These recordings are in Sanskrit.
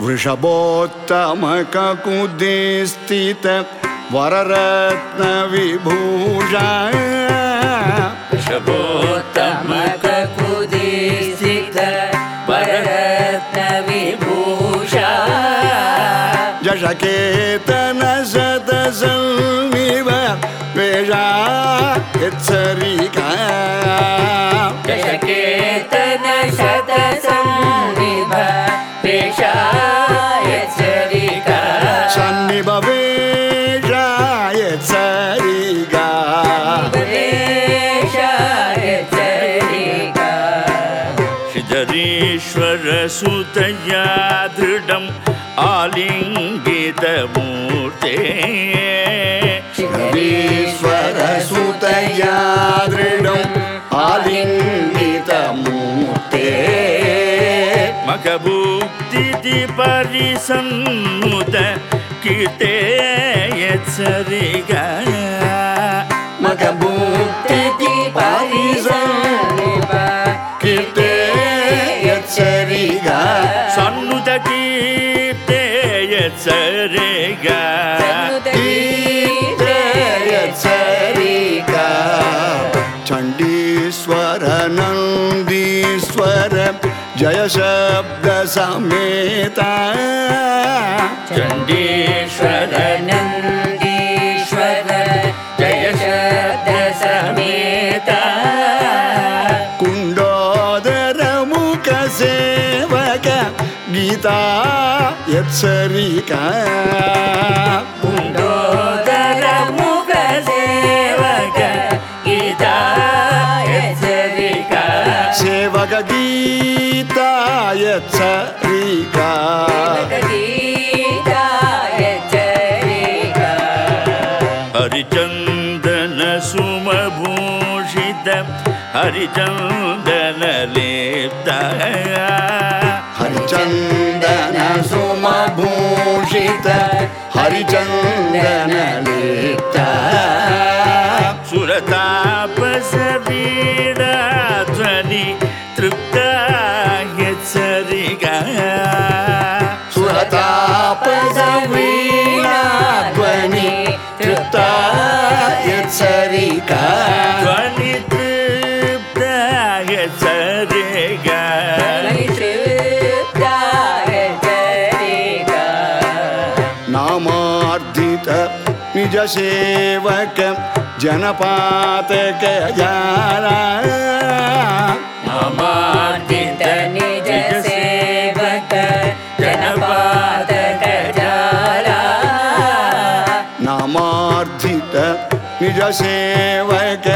वृषभोत्तमककुदिस्थित वररत्नविभूषा वृषभोत्तमककुदिस्थित वररत्नविभूषा जशकेतन शतसन्निव वेषा यत्सरिका। दशकेतन शतसन्निभ श्रीधरीश्वरसुतया दृढम् आलिङ्गितमूर्ते। ईश्वरसुतया दृढम् आलिङ्गितमूर्ते। मखभुक्तिथि परिसन्नुत कीर्ते यत्सरिगा यत्सरिगा सन्नुत कीर्ते यत्सरिगा कीर्ते यत्सरिगा चण्डीश्वर नन्दीश्वर जय शब्द समेता चण्डीश्वर सेवक गीता यत्सरिका। कुण्डोदर मुख सेवक गीता सेवक गीता यत्सरिका। गीता हरिचन्दन सुमभूषित हरिचन्दन सुमभूषित हरिचन्दन लिप्ता। सुरतापस वीणाध्वनि तृप्ता यत्सरिगा सुरतापसवीणाध्वनि तृप्ता यत्सरिका निधित निजसेवक जनपातक जारा ममार्जित निजसेवक जनपातक जारा नामार्जित निजसेवक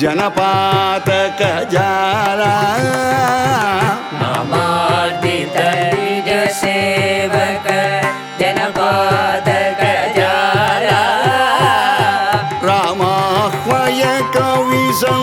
जनपातक जारा नामार्जित निजसेवक जनपात